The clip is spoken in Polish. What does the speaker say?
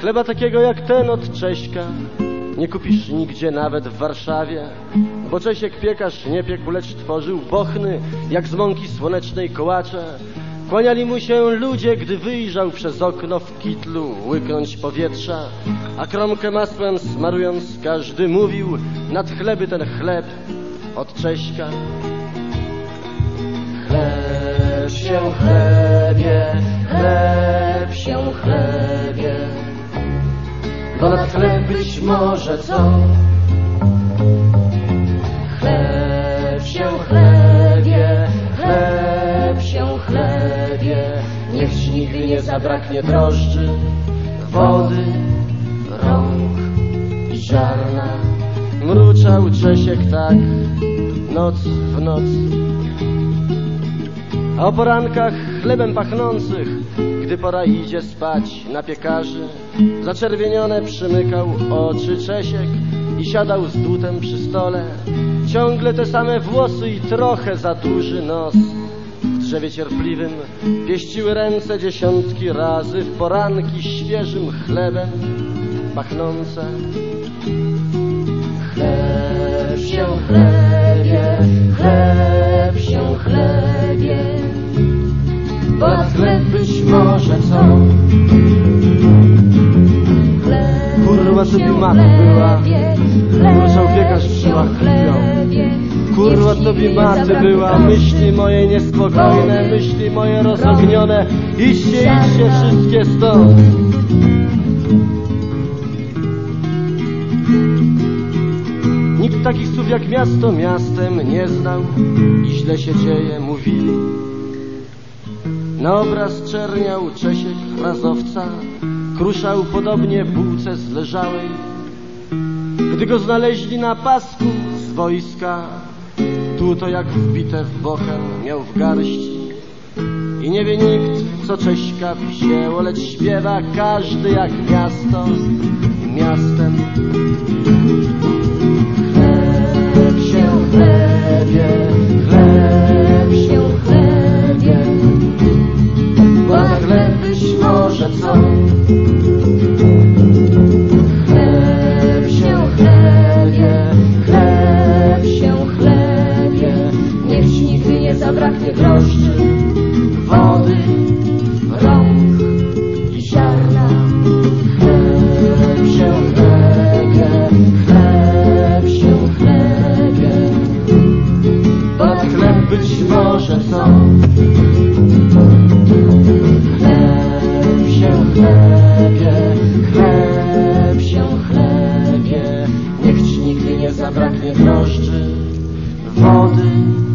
Chleba takiego jak ten od Cześka nie kupisz nigdzie, nawet w Warszawie, bo Czesiek piekarz nie piekł, lecz tworzył bochny, jak z mąki słonecznej kołacze. Kłaniali mu się ludzie, gdy wyjrzał przez okno w kitlu łyknąć powietrza, a kromkę masłem smarując każdy mówił nad chleby ten chleb od Cześka. Chleb się chlebie, chleb się chlebie, bo nad chleb być może co? Chleb się chlebie, chleb się chlebie, niech ci nigdy nie zabraknie drożdży, wody, rąk i ziarna. Mruczał Czesiek tak, noc w noc. A o porankach chlebem pachnących, gdy pora idzie spać na piekarzy, zaczerwienione przymykał oczy Czesiek i siadał z dłutem przy stole. Ciągle te same włosy i trochę za duży nos. W drzewie cierpliwym pieściły ręce dziesiątki razy w poranki świeżym chlebem pachnące. Chleb się chlebie, bo chleb być może co? Kurwa, to by matka była, kurczał piekarz przy krwią. Kurwa, to by maty była, myśli moje niespokojne, myśli moje rozognione. Idźcie, idźcie wszystkie stąd. Nikt takich słów jak miasto miastem nie znał i źle się dzieje, mówili. Na obraz czerniał Czesiek frazowca, kruszał podobnie bułce zleżałej. Gdy go znaleźli na pasku z wojska, tu to jak wbite w bochen miał w garści. I nie wie nikt, co Cześka wzięło, lecz śpiewa każdy jak miasto miastem. zabraknie groszy, wody, rąk i ziarna. Chleb się chlebie, chleb się chlebie, bo chleb być może są. Chleb się chlebie, chleb się chlebie, niech ci nigdy nie zabraknie groszczy, wody,